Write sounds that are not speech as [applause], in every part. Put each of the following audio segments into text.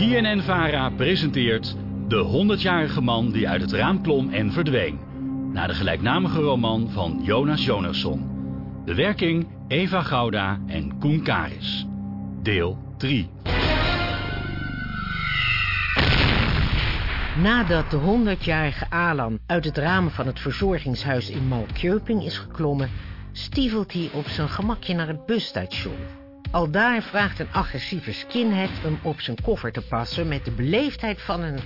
BNN-VARA presenteert De 100-jarige man die uit het raam klom en verdween. Naar de gelijknamige roman van Jonas Jonasson. Bewerking Eva Gouda en Koen Karis. Deel 3. Nadat de 100-jarige Alan uit het raam van het verzorgingshuis in Malkjöping is geklommen... stiefelt hij op zijn gemakje naar het busstation. Al daar vraagt een agressieve skinhead hem op zijn koffer te passen... met de beleefdheid van een,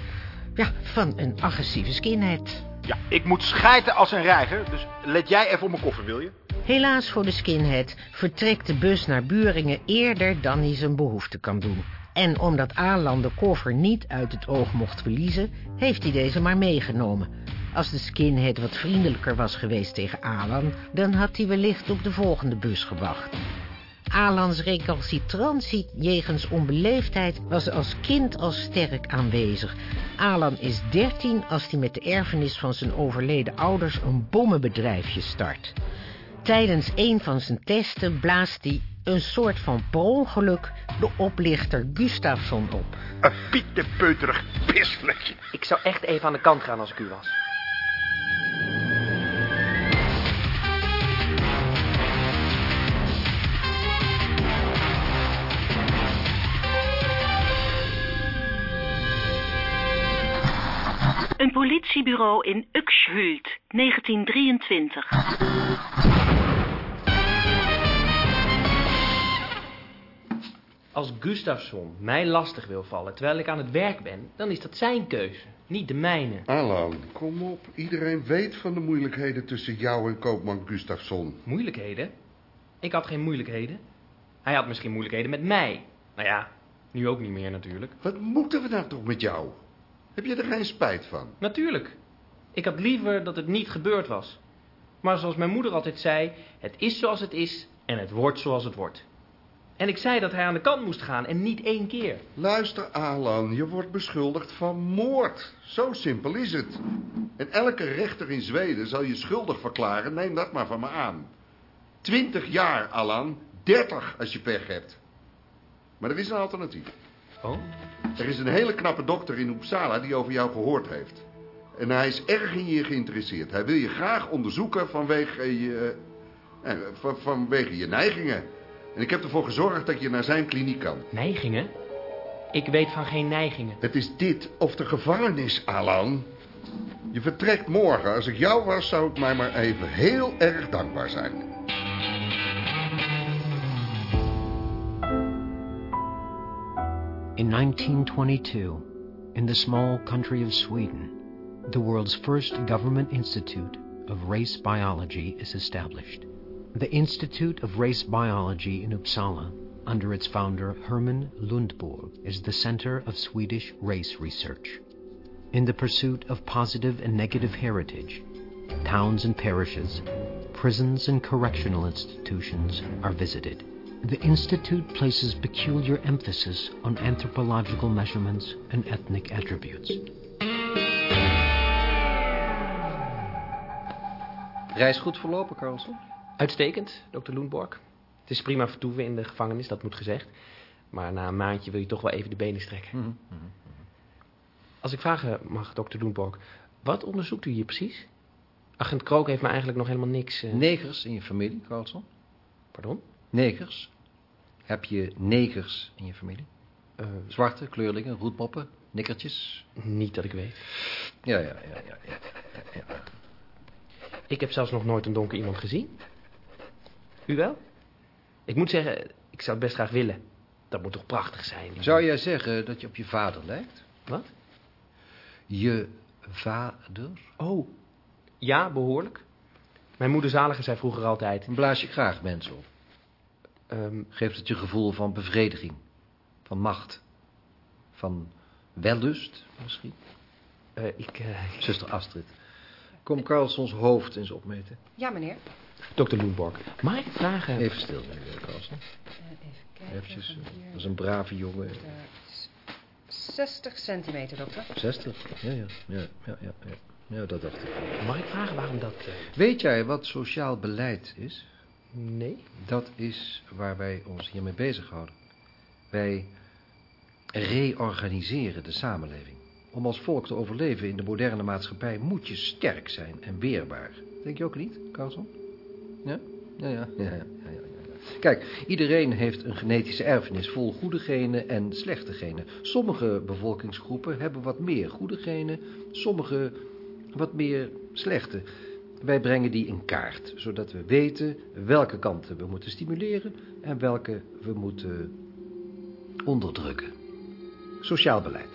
ja, van een agressieve skinhead. Ja, ik moet schijten als een reiger, dus let jij even op mijn koffer, wil je? Helaas voor de skinhead vertrekt de bus naar Buringen eerder dan hij zijn behoefte kan doen. En omdat Alan de koffer niet uit het oog mocht verliezen, heeft hij deze maar meegenomen. Als de skinhead wat vriendelijker was geweest tegen Alan, dan had hij wellicht op de volgende bus gewacht. Alans recalcitrantie jegens onbeleefdheid was als kind al sterk aanwezig. Alan is 13 als hij met de erfenis van zijn overleden ouders een bommenbedrijfje start. Tijdens een van zijn testen blaast hij een soort van per ongeluk de oplichter Gustafsson op. Een pietepeuterig pisvlekje. Ik zou echt even aan de kant gaan als ik u was. Politiebureau in Uxhult, 1923. Als Gustafsson mij lastig wil vallen terwijl ik aan het werk ben, dan is dat zijn keuze, niet de mijne. Alan, kom op. Iedereen weet van de moeilijkheden tussen jou en koopman Gustafsson. Moeilijkheden? Ik had geen moeilijkheden. Hij had misschien moeilijkheden met mij. Nou ja, nu ook niet meer natuurlijk. Wat moeten we nou toch met jou? Heb je er geen spijt van? Natuurlijk. Ik had liever dat het niet gebeurd was. Maar zoals mijn moeder altijd zei, het is zoals het is en het wordt zoals het wordt. En ik zei dat hij aan de kant moest gaan en niet één keer. Luister, Alan, je wordt beschuldigd van moord. Zo simpel is het. En elke rechter in Zweden zal je schuldig verklaren, neem dat maar van me aan. Twintig jaar, Alan. Dertig als je pech hebt. Maar er is een alternatief. Oh? Er is een hele knappe dokter in Uppsala die over jou gehoord heeft. En hij is erg in je geïnteresseerd. Hij wil je graag onderzoeken vanwege je, eh, van- vanwege je neigingen. En ik heb ervoor gezorgd dat je naar zijn kliniek kan. Neigingen? Ik weet van geen neigingen. Het is dit of de gevangenis, Alan. Je vertrekt morgen. Als ik jou was, zou ik mij maar even heel erg dankbaar zijn. In 1922, in the small country of Sweden, the world's first government institute of race biology is established. The Institute of Race Biology in Uppsala, under its founder Herman Lundborg, is the center of Swedish race research. In the pursuit of positive and negative heritage, towns and parishes, prisons and correctional institutions are visited. The Institute places peculiar emphasis on anthropological measurements and ethnic attributes. Reis goed verlopen, Carlson? Uitstekend, dokter Loenborg. Het is prima vertoeven in de gevangenis, dat moet gezegd. Maar na een maandje wil je toch wel even de benen strekken. Als ik vragen mag, dokter Loenborg, wat onderzoekt u hier precies? Agent Krook heeft me eigenlijk nog helemaal niks... eh, Negers in je familie, Carlson? Pardon? Negers? Heb je negers in je familie? Eh, Zwarte, kleurlingen, roetmoppen, nikkertjes? niet dat ik weet. Ja, ja, ja, ja. ja. Ik heb zelfs nog nooit een donker iemand gezien. U wel? Ik moet zeggen, ik zou het best graag willen. Dat moet toch prachtig zijn? Zou jij zeggen dat je op je vader lijkt? Wat? Je vader? Oh, ja, behoorlijk. Mijn moeder Zalige zei vroeger altijd... Blaas je graag mensen op. ehm, Geeft het je gevoel van bevrediging, van macht, van wellust misschien? eh, ik... eh, Zuster Astrid, kom Carlsons hoofd eens opmeten. Ja, meneer. dokter Loenborg, mag ik vragen... Even stil, meneer Carlson. Eh, even kijken. Eventjes, dat is een brave jongen. naar daar. S- 60 centimeter, dokter. 60, ja, ja, ja, ja, ja, ja. Ja, dat dacht ik. Mag ik vragen waarom dat... Weet jij wat sociaal beleid is? Nee? Dat is waar wij ons hiermee bezighouden. Wij reorganiseren de samenleving. Om als volk te overleven in de moderne maatschappij moet je sterk zijn en weerbaar. Denk je ook niet, Carlson? Ja? Ja, ja, ja, ja, ja, ja, ja. Kijk, iedereen heeft een genetische erfenis vol goede genen en slechte genen. Sommige bevolkingsgroepen hebben wat meer goede genen, sommige wat meer slechte. Wij brengen die in kaart, zodat we weten welke kanten we moeten stimuleren en welke we moeten onderdrukken. Sociaal beleid.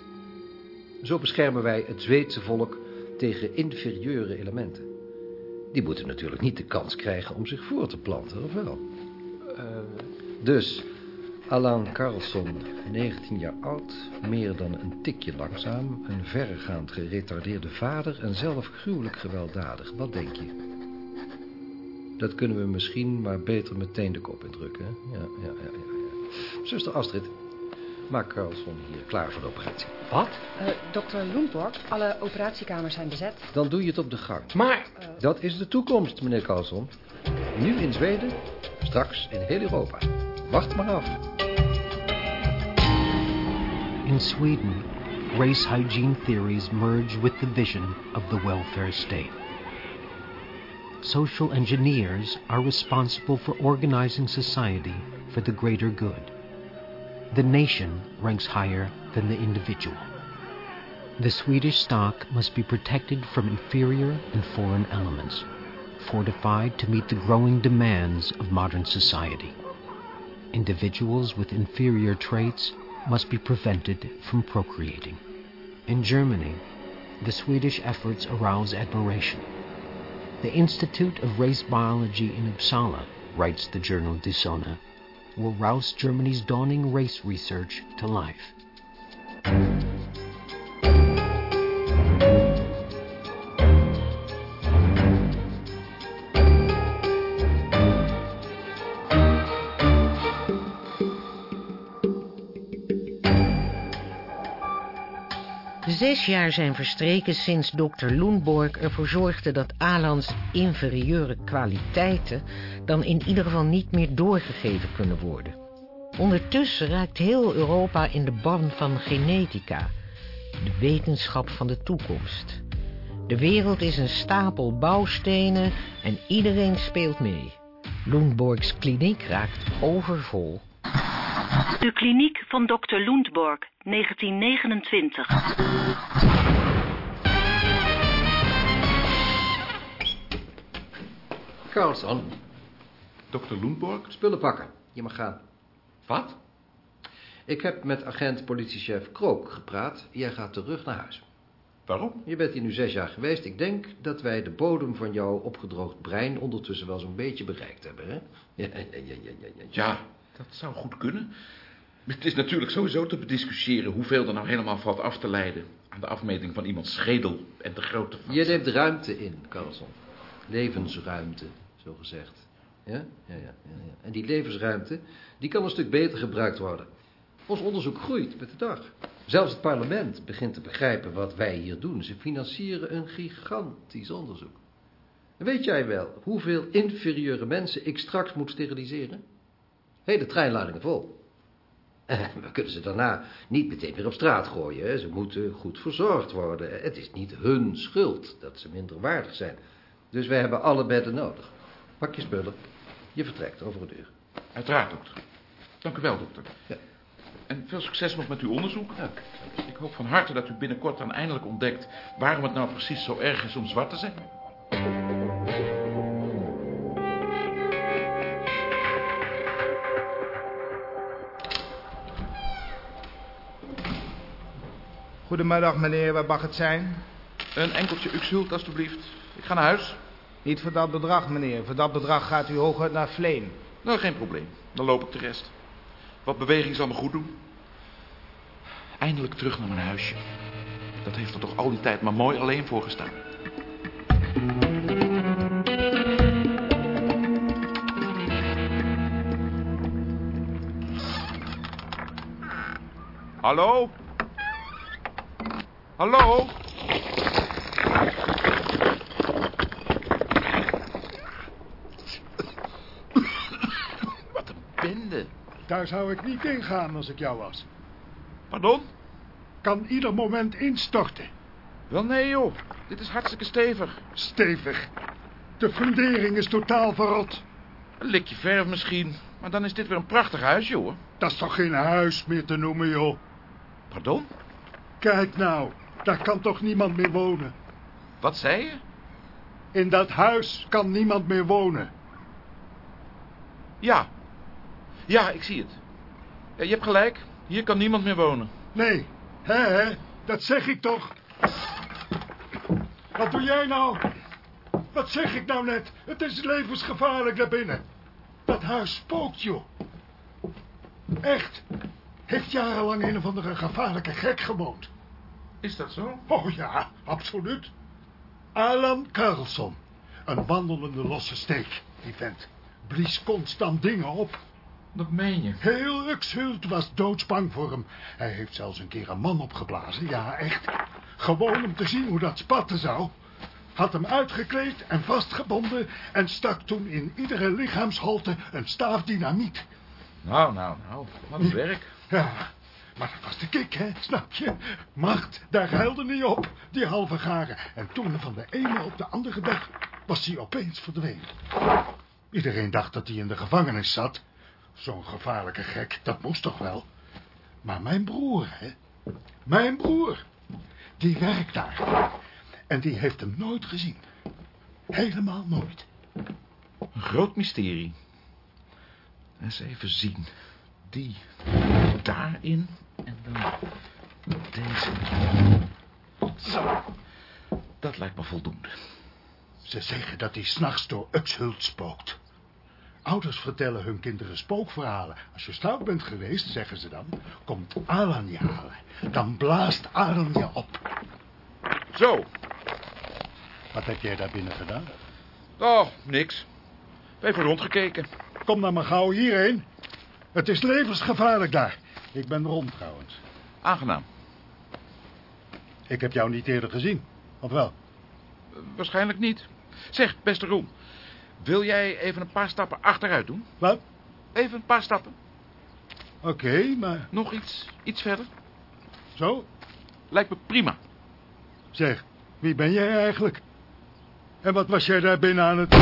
Zo beschermen wij het Zweedse volk tegen inferieure elementen. Die moeten natuurlijk niet de kans krijgen om zich voor te planten, of wel? Eh, Dus, Alan Carlson, 19 jaar oud, meer dan een tikje langzaam... een verregaand geretardeerde vader en zelf gruwelijk gewelddadig. Wat denk je? Dat kunnen we misschien maar beter meteen de kop indrukken, hè? Ja, ja, ja, ja, ja. Zuster Astrid, maak Carlson hier klaar voor de operatie. wat? Eh, dokter Lundborg, alle operatiekamers zijn bezet. Dan doe je het op de gang. Maar, Dat is de toekomst, meneer Carlson. Nu in Zweden, straks in heel Europa. Wacht maar af. In Sweden, race hygiene theories merge with the vision of the welfare state. Social engineers are responsible for organizing society for the greater good. The nation ranks higher than the individual. The Swedish stock must be protected from inferior and foreign elements, fortified to meet the growing demands of modern society. Individuals with inferior traits must be prevented from procreating. In Germany, the Swedish efforts arouse admiration. The Institute of Race Biology in Uppsala, writes the journal Die will rouse Germany's dawning race research to life. Zes jaar zijn verstreken sinds dokter Loenborg ervoor zorgde dat Alans inferieure kwaliteiten dan in ieder geval niet meer doorgegeven kunnen worden. Ondertussen raakt heel Europa in de ban van genetica, de wetenschap van de toekomst. De wereld is een stapel bouwstenen en iedereen speelt mee. Loenborgs kliniek raakt overvol. De kliniek van dokter Lundborg, 1929. Carlson, Dokter Loenborg? spullen pakken. Je mag gaan. Wat? Ik heb met agent politiechef Krook gepraat. Jij gaat terug naar huis. Waarom? Je bent hier nu zes jaar geweest. Ik denk dat wij de bodem van jouw opgedroogd brein ondertussen wel zo'n beetje bereikt hebben, hè? Ja, ja, ja, ja, ja, ja. Ja, dat zou goed kunnen. Het is natuurlijk sowieso te bediscussiëren hoeveel er nou helemaal valt af te leiden aan de afmeting van iemands schedel en de grootte van... Je neemt ruimte in, Carlson. Levensruimte, zo gezegd. Ja? Ja, ja, ja, ja. En die levensruimte, die kan een stuk beter gebruikt worden. Ons onderzoek groeit met de dag. Zelfs het parlement begint te begrijpen wat wij hier doen. Ze financieren een gigantisch onderzoek. En weet jij wel hoeveel inferieure mensen ik straks moet steriliseren? Hele treinladingen vol. [laughs] We kunnen ze daarna niet meteen weer op straat gooien. Ze moeten goed verzorgd worden. Het is niet hun schuld dat ze minder waardig zijn. Dus wij hebben alle bedden nodig. Pak je spullen. Je vertrekt over een uur. Uiteraard, dokter. Dank u wel, dokter. Ja. En veel succes nog met uw onderzoek. Ja. Ik hoop van harte dat u binnenkort dan eindelijk ontdekt... waarom het nou precies zo erg is om zwart te zijn. Goedemiddag meneer, wat mag het zijn? Een enkeltje Uxhult, alstublieft. Ik ga naar huis. Niet voor dat bedrag meneer, voor dat bedrag gaat u hooguit naar Vleen. Nou, geen probleem. Dan loop ik de rest. Wat beweging zal me goed doen. Eindelijk terug naar mijn huisje. Dat heeft er toch al die tijd maar mooi alleen voor gestaan. Hallo? Hallo? Wat een bende. Daar zou ik niet in gaan als ik jou was. Pardon? Kan ieder moment instorten. Wel nee, joh. Dit is hartstikke stevig. Stevig. De fundering is totaal verrot. Een likje verf misschien. Maar dan is dit weer een prachtig huis, joh. Dat is toch geen huis meer te noemen, joh. Pardon? Kijk nou, daar kan toch niemand meer wonen. Wat zei je? In dat huis kan niemand meer wonen. Ja. Ja, ik zie het. Ja, je hebt gelijk. Hier kan niemand meer wonen. Nee, hè, hè, dat zeg ik toch. Wat doe jij nou? Wat zeg ik nou net? Het is levensgevaarlijk daarbinnen. Dat huis spookt, joh. Echt. Heeft jarenlang een of andere gevaarlijke gek gewoond. Is dat zo? Oh ja, absoluut. Alan Carlson. Een wandelende losse steek, die vent. Blies constant dingen op. Dat meen je? Heel Uxhult was doodsbang voor hem. Hij heeft zelfs een keer een man opgeblazen, ja echt. Gewoon om te zien hoe dat spatten zou. Had hem uitgekleed en vastgebonden... en stak toen in iedere lichaamshalte een staaf dynamiet. Nou, nou, nou. Wat werk. Ja, maar dat was de kick, hè, snap je? Macht, daar huilde hij op, die halve garen. En toen van de ene op de andere dag was hij opeens verdwenen. Iedereen dacht dat hij in de gevangenis zat. Zo'n gevaarlijke gek, dat moest toch wel. Maar mijn broer, hè? Mijn broer, die werkt daar. En die heeft hem nooit gezien. Helemaal nooit. Een groot mysterie. Eens even zien. Die daarin en dan deze. Zo. Dat lijkt me voldoende. Ze zeggen dat hij s'nachts door Uxhult spookt. Ouders vertellen hun kinderen spookverhalen. Als je stout bent geweest, zeggen ze dan, komt Alan je halen. Dan blaast Alan je op. Zo. Wat heb jij daar binnen gedaan? Oh, niks. Even rondgekeken. Kom dan maar gauw hierheen. Het is levensgevaarlijk daar. Ik ben rond trouwens. Aangenaam. Ik heb jou niet eerder gezien, of wel? Waarschijnlijk niet. Zeg, beste Roem. Wil jij even een paar stappen achteruit doen? Wat? Even een paar stappen. Oké, maar... Nog iets, iets verder? Zo? Lijkt me prima. Zeg, wie ben jij eigenlijk? En wat was jij daar binnen aan het...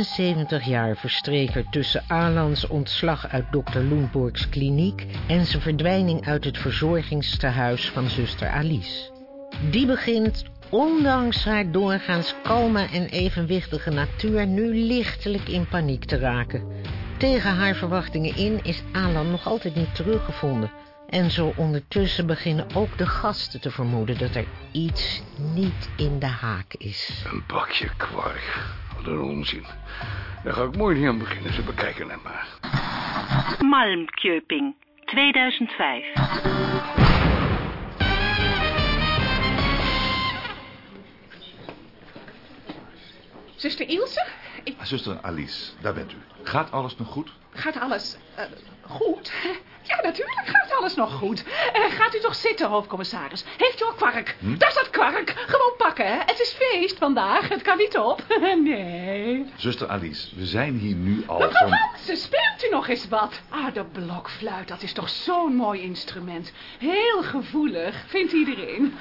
...76 jaar verstreek er tussen Alans ontslag uit dokter Loenborgs kliniek... ...en zijn verdwijning uit het verzorgingstehuis van zuster Alice. Die begint, ondanks haar doorgaans kalme en evenwichtige natuur... ...nu lichtelijk in paniek te raken. Tegen haar verwachtingen in is Alan nog altijd niet teruggevonden... En zo ondertussen beginnen ook de gasten te vermoeden dat er iets niet in de haak is. Een bakje kwark. Wat een onzin. Daar ga ik mooi niet aan beginnen. Ze bekijken het maar. Malmköping, 2005. Zuster Ilse? Ik... Zuster Alice, daar bent u. Gaat alles nog goed? Gaat alles eh, goed? Ja, natuurlijk gaat alles nog goed. Eh, gaat u toch zitten, hoofdcommissaris. Heeft u al kwark? Hm? Daar staat kwark. Gewoon pakken, hè. Het is feest vandaag. Het kan niet op. [laughs] nee. Zuster Alice, we zijn hier nu al Mevrouw van... Hansen, speelt u nog eens wat? Ah, de blokfluit, dat is toch zo'n mooi instrument. Heel gevoelig, vindt iedereen.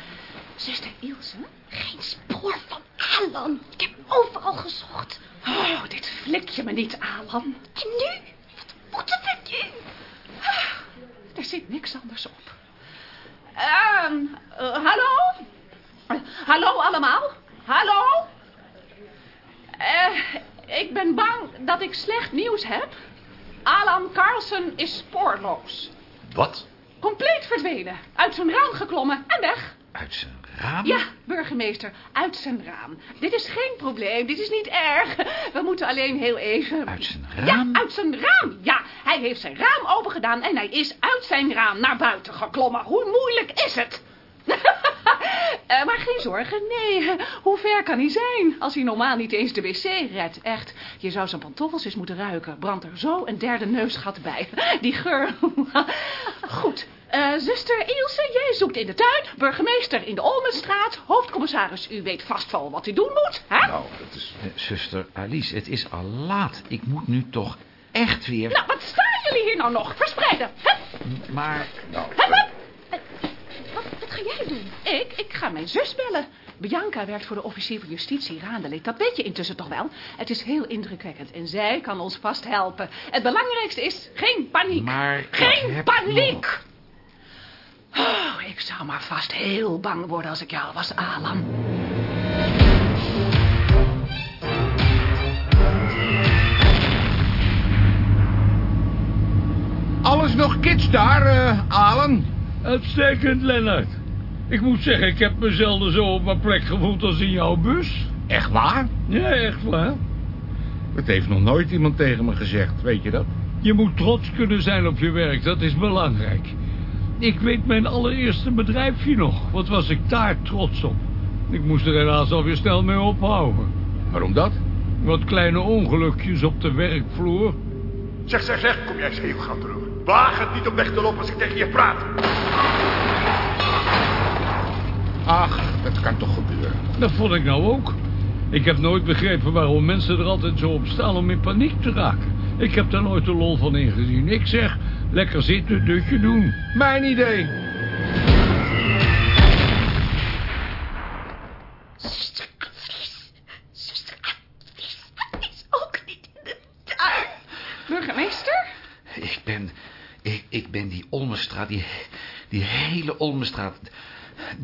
Zuster Ilse, geen spoor van Alan. Ik heb overal gezocht. Oh, dit flikt je me niet, Alan. En nu? Wat moeten we nu? Er zit niks anders op. Ehm, eh, hallo? Hallo allemaal? Hallo? Eh, ik ben bang dat ik slecht nieuws heb. Alan Carlson is spoorloos. Wat? Compleet verdwenen. Uit zijn raam geklommen en weg. Uit zijn raam? Ja, burgemeester, uit zijn raam. Dit is geen probleem, dit is niet erg. We moeten alleen heel even... Uit zijn raam? Ja, uit zijn raam. Ja, hij heeft zijn raam opengedaan en hij is uit zijn raam naar buiten geklommen. Hoe moeilijk is het? [laughs] Eh, maar geen zorgen, nee. Hoe ver kan hij zijn als hij normaal niet eens de wc redt? Echt, je zou zijn pantoffels eens moeten ruiken. Brandt er zo een derde neusgat bij. Die geur. [laughs] Goed. Eh, zuster Ilse, jij zoekt in de tuin. Burgemeester in de Olmenstraat. Hoofdcommissaris, u weet vast wel wat u doen moet, hè? Nou, dat is... Eh, zuster Alice, het is al laat. Ik moet nu toch echt weer... Nou, wat staan jullie hier nou nog? Verspreiden. Hup, Maar... Nou, hup, hup. Eh, Wat, wat ga jij doen? Ik? Ik ga mijn zus bellen. Bianca werkt voor de officier van justitie Randelik. Dat weet je intussen toch wel? Het is heel indrukwekkend en zij kan ons vast helpen. Het belangrijkste is geen paniek. Maar Geen paniek! Ik zou maar vast heel bang worden als ik jou was, Alan. Alles nog kids daar, eh, Alan? Uitstekend, Lennart. Ik moet zeggen, ik heb me zelden zo op mijn plek gevoeld als in jouw bus. Echt waar? Ja, echt waar. Dat heeft nog nooit iemand tegen me gezegd, weet je dat? Je moet trots kunnen zijn op je werk, dat is belangrijk. Ik weet mijn allereerste bedrijfje nog. Wat was ik daar trots op. Ik moest er helaas alweer snel mee ophouden. Waarom dat? Wat kleine ongelukjes op de werkvloer. Zeg, zeg, zeg, kom jij eens even gauw terug. Waag het niet om weg te lopen als ik tegen je praat. Ach, dat kan toch gebeuren. Dat vond ik nou ook. Ik heb nooit begrepen waarom mensen er altijd zo op staan om in paniek te raken. Ik heb daar nooit de lol van ingezien. Ik zeg, lekker zitten, dutje doen. Mijn idee. Burgemeester? Ik ben... Ik, ik ben die Olmenstraat, die, die hele Olmenstraat...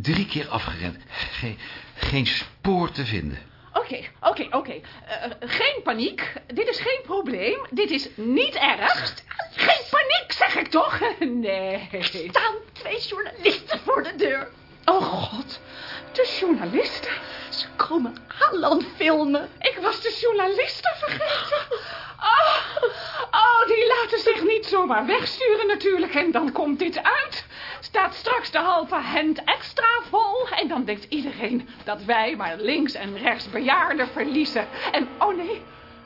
drie keer afgerend. Geen, geen spoor te vinden. Oké, oké, oké. Eh, geen paniek. Dit is geen probleem. Dit is niet erg. Geen paniek, zeg ik toch? [laughs] Nee. Er staan twee journalisten voor de deur. Oh god, de journalisten. Ze komen Alan filmen. Ik was de journalisten vergeten. Oh, oh, die laten zich niet zomaar wegsturen natuurlijk. En dan komt dit uit. Staat straks de halve hand extra vol. En dan denkt iedereen dat wij maar links en rechts bejaarden verliezen. En oh nee,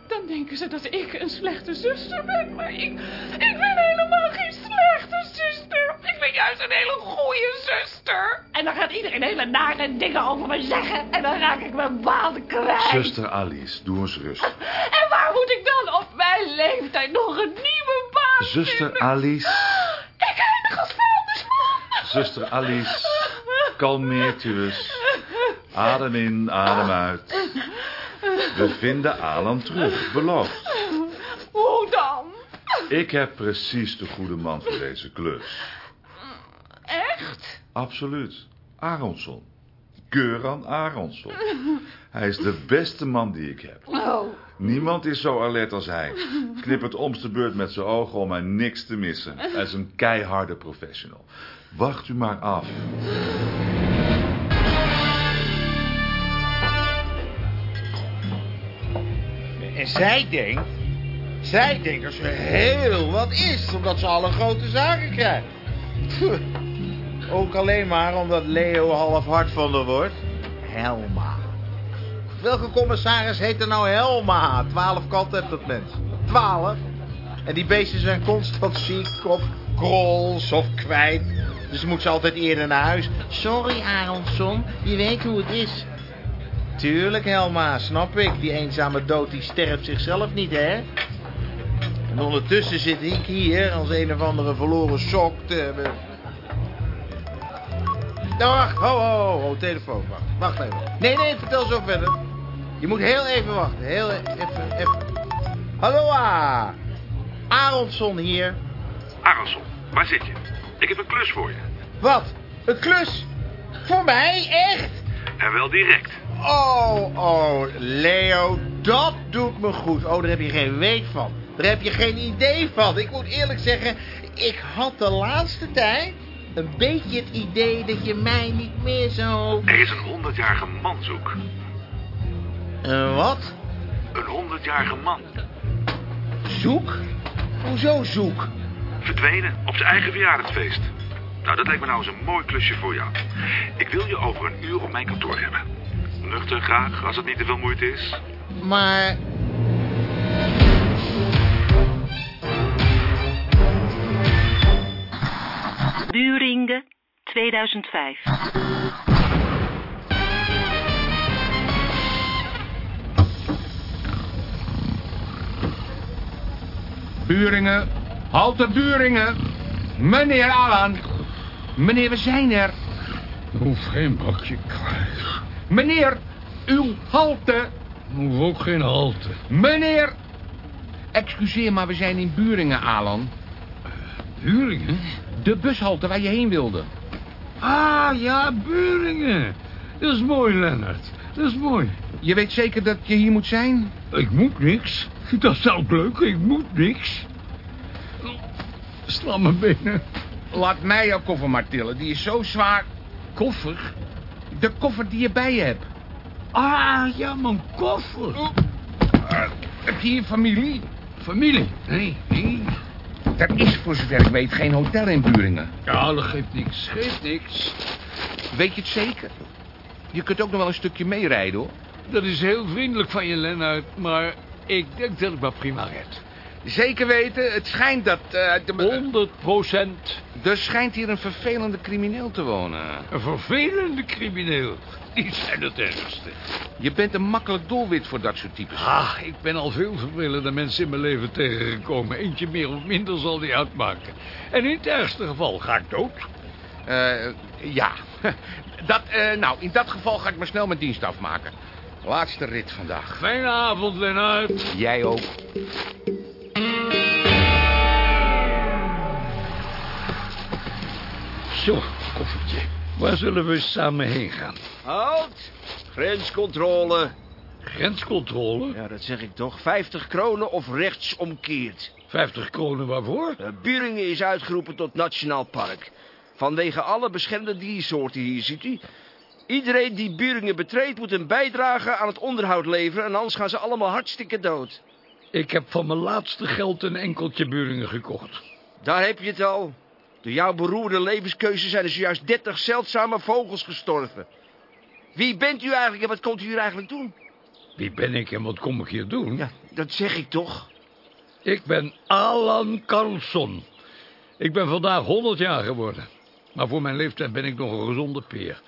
dan denken ze dat ik een slechte zuster ben. Maar ik, ik ben helemaal geen slechte zuster. Ik ben juist een hele goede zuster. En dan gaat iedereen hele nare dingen over me zeggen. En dan raak ik mijn baan kwijt. Zuster Alice, doe eens rust. [gasps] En waar moet ik dan op mijn leeftijd nog een nieuwe baan Zuster Alice, [gasps] Ik eindig als vuilnisman. zuster Alice, kalmeert u eens. Adem in, adem uit. [laughs] We vinden Alan terug, beloofd. Hoe dan? Ik heb precies de goede man voor deze klus. Echt? Absoluut. Aronson. Göran Aronson. Hij is de beste man die ik heb. Oh. Niemand is zo alert als hij. Knippert omste de beurt met zijn ogen om aan niks te missen. Hij is een keiharde professional. Wacht u maar af. En zij denkt... Zij denkt dat ze heel wat is, omdat ze alle grote zaken krijgt. [laughs] Ook alleen maar omdat Leo half hard van haar wordt. Helma. Welke commissaris heet er nou Helma? Twaalf katten heeft dat mens. Twaalf? En die beesten zijn constant ziek of krols of kwijt. Dus moet ze altijd eerder naar huis. Sorry, Aronson. Je weet hoe het is. Tuurlijk, Helma, snap ik. Die eenzame dood, die sterft zichzelf niet, hè? En ondertussen zit ik hier als een of andere verloren sok te... Nou, wacht, ho, ho, ho, telefoon, wacht, wacht even. Nee, nee, vertel zo verder. Je moet heel even wachten, heel e- even, even. Hallo. Aronson hier. Aronson, waar zit je? Ik heb een klus voor je. Wat? Een klus? Voor mij? Echt? En wel direct. Oh, oh, Leo, dat doet me goed. Oh, daar heb je geen weet van. Daar heb je geen idee van. Ik moet eerlijk zeggen, ik had de laatste tijd een beetje het idee dat je mij niet meer zo... Er is een honderdjarige man zoek. Een wat? Een honderdjarige man. Zoek? Hoezo zoek? Verdwenen op zijn eigen verjaardagsfeest. Nou, dat lijkt me nou eens een mooi klusje voor jou. Ik wil je over een uur op mijn kantoor hebben. Nuchter graag, als het niet te veel moeite is. Maar... Buringen, 2005. Buringen, halte Buringen. Meneer Alan. Meneer, we zijn er. Hoef geen bakje kruis. Meneer, uw halte. Hoef ook geen halte. Meneer. Excuseer, maar we zijn in Buringen, Alan. Buringen? De bushalte waar je heen wilde. Ah, ja, Buringen. Dat is mooi, Lennart. Dat is mooi. Je weet zeker dat je hier moet zijn? Ik moet niks. Dat is ook leuk. Ik moet niks. Sla mijn benen. Laat mij jouw koffer maar tillen. Die is zo zwaar. Koffer? De koffer die je bij je hebt. Ah, ja, mijn koffer. heb je hier familie? Familie? Nee, nee. Er is voor zover ik weet geen hotel in Buringen. Ja, dat geeft niks. Geeft niks. Weet je het zeker? Je kunt ook nog wel een stukje meerijden, hoor. Dat is heel vriendelijk van je, Lennart. Maar ik denk dat ik me prima red. Zeker weten, het schijnt dat... Uh, de... 100 procent. Er schijnt hier een vervelende crimineel te wonen. Een vervelende crimineel? Die zijn het ergste. Je bent een makkelijk doelwit voor dat soort types. Ah, ik ben al veel vervelende mensen in mijn leven tegengekomen. Eentje meer of minder zal die uitmaken. En in het ergste geval ga ik dood. Uh, ja. [laughs] Dat, uh, nou, in dat geval ga ik maar snel mijn dienst afmaken. Laatste rit vandaag. Fijne avond, Lennart. Jij ook. Zo, koffertje. Waar zullen we samen heen gaan? Halt! Grenscontrole. Grenscontrole? Ja, dat zeg ik toch. 50 kronen of rechtsomkeerd. 50 kronen waarvoor? Uh, Buringen is uitgeroepen tot nationaal park. Vanwege alle beschermde diersoorten hier, ziet u. Iedereen die Buringen betreedt moet een bijdrage aan het onderhoud leveren... en anders gaan ze allemaal hartstikke dood. Ik heb van mijn laatste geld een enkeltje Buringen gekocht. Daar heb je het al. Door jouw beroerde levenskeuze zijn er zojuist 30 zeldzame vogels gestorven. Wie bent u eigenlijk en wat komt u hier eigenlijk doen? Wie ben ik en wat kom ik hier doen? Ja, dat zeg ik toch. Ik ben Alan Carlson. Ik ben vandaag 100 jaar geworden. Maar voor mijn leeftijd ben ik nog een gezonde peer.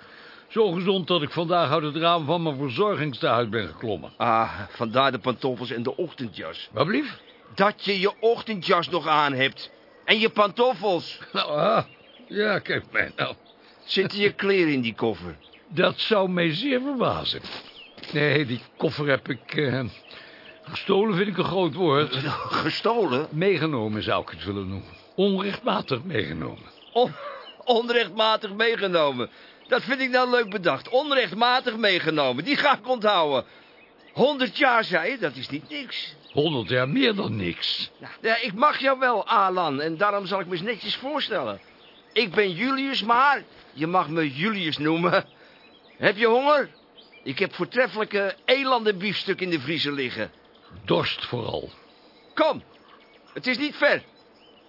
Zo gezond dat ik vandaag uit het raam van mijn verzorgingstehuis ben geklommen. Ah, vandaar de pantoffels en de ochtendjas. Wat blief? Dat je je ochtendjas nog aan hebt. En je pantoffels. Nou, ah, ja, kijk mij nou. Zitten je kleren in die koffer? Dat zou mij zeer verbazen. Nee, die koffer heb ik... Uh, gestolen vind ik een groot woord. [laughs] Gestolen? Meegenomen zou ik het willen noemen. Onrechtmatig meegenomen. On onrechtmatig meegenomen. Dat vind ik nou leuk bedacht. Onrechtmatig meegenomen. Die ga ik onthouden. 100 jaar, zei je, dat is niet niks. 100 jaar meer dan niks. Ja, ik mag jou wel, Alan, en daarom zal ik me eens netjes voorstellen. Ik ben Julius, maar je mag me Julius noemen. Heb je honger? Ik heb voortreffelijke elandenbiefstuk in de vriezer liggen. Dorst vooral. Kom, het is niet ver.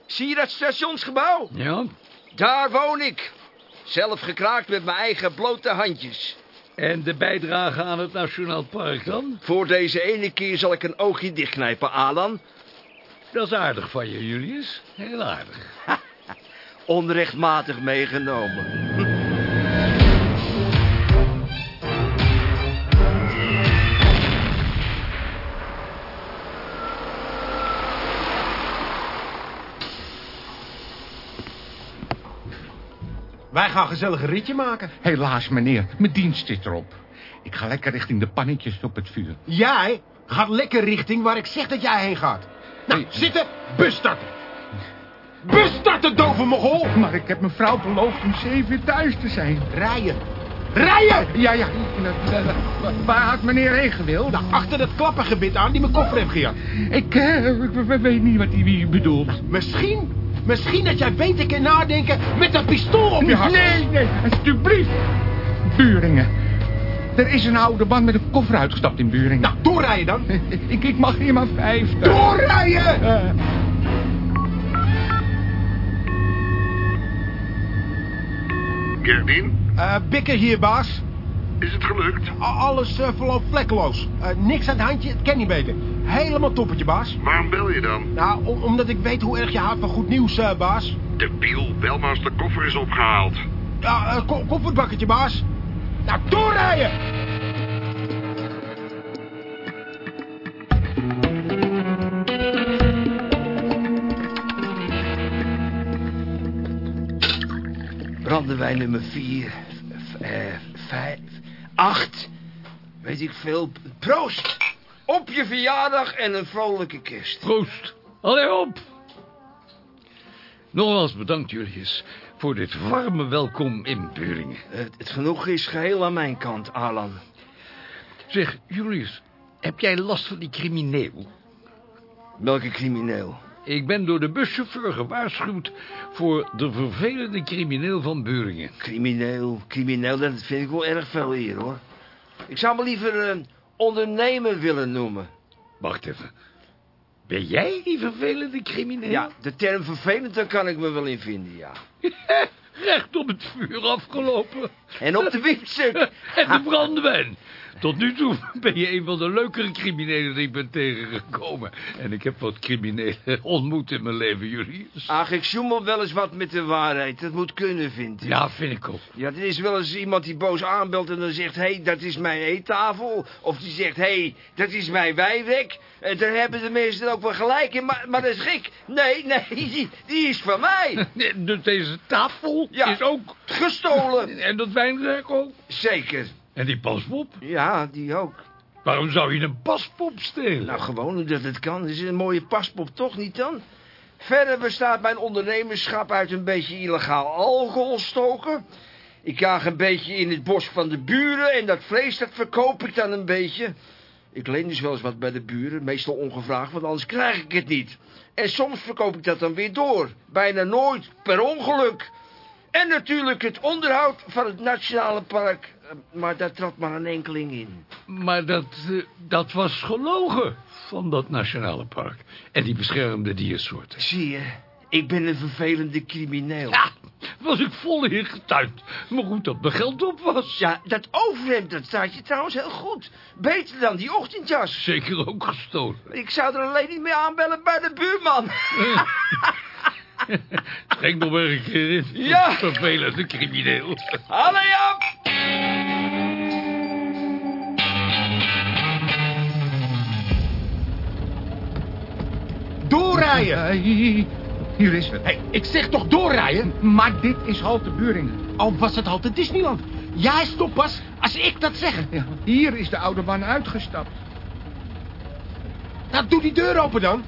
Zie je dat stationsgebouw? Ja. Daar woon ik. Zelf gekraakt met mijn eigen blote handjes. En de bijdrage aan het Nationaal Park dan? Voor deze ene keer zal ik een oogje dichtknijpen, Alan. Dat is aardig van je, Julius. Heel aardig. [laughs] Onrechtmatig meegenomen. Wij gaan gezellig een ritje maken. Helaas, meneer. Mijn dienst zit erop. Ik ga lekker richting de pannetjes op het vuur. Jij gaat lekker richting waar ik zeg dat jij heen gaat. Nou, zitten, bus starten. Bus starten, dove mogol. Maar ik heb mijn vrouw beloofd om zeven uur thuis te zijn. Rijden. Rijden! Ja, ja. Waar had meneer heen gewild? Nou, achter dat klappergebit aan die mijn koffer heeft gejat. Ik, eh, weet niet wat hij bedoelt. Misschien, misschien dat jij beter kan nadenken met dat pistool op je hart. Nee, nee, alsjeblieft. Buringen. Er is een oude man met een koffer uitgestapt in Buringen. Nou, doorrijden dan. [laughs] Ik, ik mag hier maar vijftig. Doorrijden! Eh, Bikker hier, baas. Is het gelukt? Alles eh, verloopt vlekkeloos. Eh, niks aan het handje, het kan niet beter. Helemaal toppetje, baas. Waarom bel je dan? Nou, om- omdat ik weet hoe erg je houdt van goed nieuws, eh, baas. De biel, bel maar als de koffer is opgehaald. Ja, ko- kofferbakkertje, baas. Nou, doorrijden! Brandewijn nummer vier, v- eh, vijf, acht, weet ik veel. Proost! Op je verjaardag en een vrolijke kerst. Proost. Allee op. Nogmaals bedankt, Julius, voor dit warme welkom in Beuringen. Het, het genoeg is geheel aan mijn kant, Alan. Zeg, Julius, heb jij last van die crimineel? Welke crimineel? Ik ben door de buschauffeur gewaarschuwd voor de vervelende crimineel van Beuringen. Crimineel, crimineel, dat vind ik wel erg veel hier, hoor. Ik zou me liever eh, ondernemer willen noemen. Wacht even. Ben jij die vervelende crimineel? Ja, de term vervelend, daar kan ik me wel in vinden, ja. [laughs] Recht op het vuur afgelopen. En op de wiepstuk. [laughs] en de brandewijn. Tot nu toe ben je een van de leukere criminelen die ik ben tegengekomen. En ik heb wat criminelen [laughs] ontmoet in mijn leven, Julius. Ach, ik zoemel wel eens wat met de waarheid. Dat moet kunnen, vind ik. Ja, vind ik ook. Ja, er is wel eens iemand die boos aanbelt en dan zegt... hé, hey, dat is mijn eettafel. Of die zegt, hé, hey, dat is mijn wijrek. En daar hebben de mensen ook wel gelijk in. Maar, maar dat is gek. Nee, nee, die, die is van mij. [laughs] Dus deze tafel Ja. is ook... Gestolen. En dat wijnrek ook? Zeker. En die paspop? Ja, die ook. Waarom zou je een paspop stelen? Nou, gewoon omdat het kan. Het is een mooie paspop, toch niet dan? Verder bestaat mijn ondernemerschap uit een beetje illegaal alcohol stoken. Ik jaag een beetje in het bos van de buren en dat vlees dat verkoop ik dan een beetje. Ik leen dus wel eens wat bij de buren, meestal ongevraagd, want anders krijg ik het niet. En soms verkoop ik dat dan weer door, bijna nooit, per ongeluk. En natuurlijk het onderhoud van het Nationale Park, eh, maar daar trad maar een enkeling in. Maar dat, eh, dat was gelogen van dat nationale park. En die beschermde diersoorten. Zie je, ik ben een vervelende crimineel. Ja, was ik vol in getuigd. Maar goed dat mijn geld op was. Ja, dat overhemd, dat staat je trouwens heel goed. Beter dan die ochtendjas. Zeker ook gestolen. Ik zou er alleen niet mee aanbellen bij de buurman. [laughs] Schenk nog maar een keer in. Ja. Vervelende crimineel. Allee op! Doorrijden! Hier is het. Hey, ik zeg toch doorrijden? Maar dit is halte Buringen. Al was het altijd Disneyland. Jij stopt pas als ik dat zeg. Ja, hier is de oude man uitgestapt. Nou, doe die deur open dan.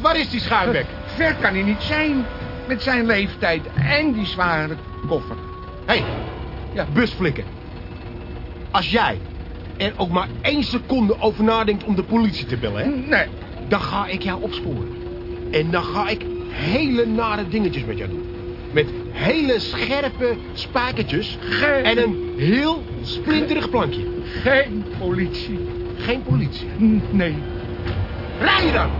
Waar is die schuimbek? Ver kan hij niet zijn. Met zijn leeftijd en die zware koffer. Hé, hey, ja, busflikken. Als jij er ook maar één seconde over nadenkt om de politie te bellen, hè? Nee. Dan ga ik jou opsporen. En dan ga ik hele nare dingetjes met jou doen. Met hele scherpe spijkertjes Geen- en een heel splinterig plankje. Geen politie. Geen politie. Nee. Rij dan!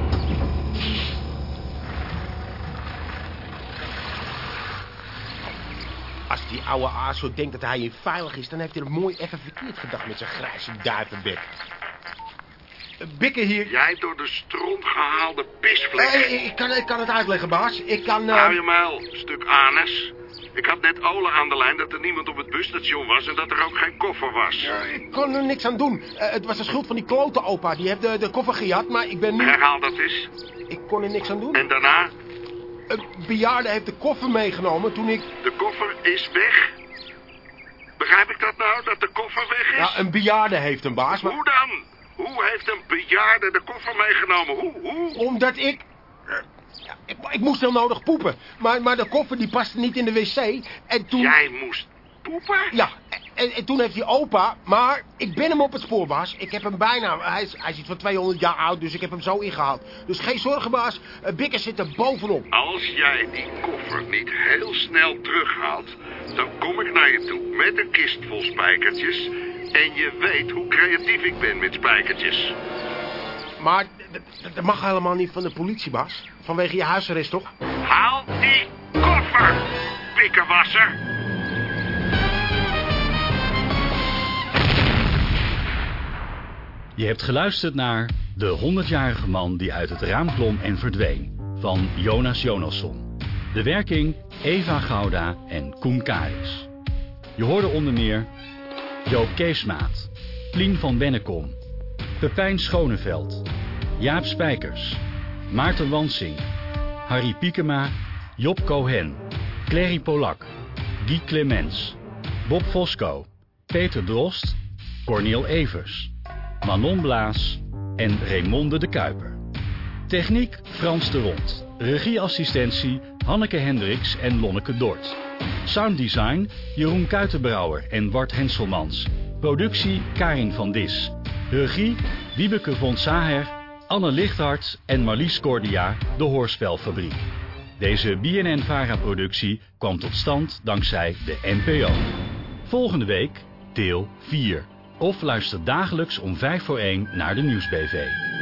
Als die oude aas zo denkt dat hij hier veilig is... dan heeft hij het mooi even verkeerd gedacht met zijn grijze duivenbek. Bikken hier... Jij door de stront gehaalde pisvlek. Eh, ik, kan, ik kan het uitleggen, baas. Ik kan... eh, Hou je muil, stuk anus. Ik had net Ole aan de lijn dat er niemand op het busstation was... en dat er ook geen koffer was. Ik kon er niks aan doen. Eh, het was de schuld van die klote opa. Die heeft de, de koffer gejat, maar ik ben nu... Herhaal dat eens. Ik kon er niks aan doen. En daarna? Een bejaarde heeft de koffer meegenomen toen ik... De koffer is weg. Begrijp ik dat nou, dat de koffer weg is? Ja, een bejaarde heeft een baas, maar... Hoe dan? Hoe heeft een bejaarde de koffer meegenomen? Hoe? Hoe? Omdat ik... Ja, ik, ik moest heel nodig poepen. Maar, maar de koffer die paste niet in de wc. En toen... Jij moest poepen? Ja, en, en toen heeft die opa... Maar ik ben hem op het spoor, baas. Ik heb hem bijna... Hij is, hij is iets van 200 jaar oud, dus ik heb hem zo ingehaald. Dus geen zorgen, baas. Uh, Bikker zit er bovenop. Als jij die koffer niet heel snel terughaalt... dan kom ik naar je toe met een kist vol spijkertjes... en je weet hoe creatief ik ben met spijkertjes. Maar dat mag helemaal niet van de politie, baas. Vanwege je huisarrest, toch? Haal die koffer, bekerwasser. Je hebt geluisterd naar De 100-jarige man die uit het raam klom en verdween van Jonas Jonasson. De werking Eva Gouda en Koen Karis. Je hoorde onder meer Joop Keesmaat, Plien van Bennekom, Pepijn Schoneveld, Jaap Spijkers, Maarten Wansing, Harry Piekema, Job Cohen, Clary Polak, Guy Clemens, Bob Fosco, Peter Drost, Cornel Evers, Manon Blaas en Raymonde de Kuiper. Techniek Frans de Rond. Regieassistentie Hanneke Hendricks en Lonneke Dort. Sounddesign Jeroen Kuitenbrouwer en Bart Henselmans. Productie Karin van Dis. Regie Wiebeke von Saher, Anne Lichthart en Marlies Cordia, de Hoorspelfabriek. Deze BNN-VARA-productie kwam tot stand dankzij de NPO. Volgende week deel 4. Of luister dagelijks om 5 voor 1 naar de Nieuwsbv.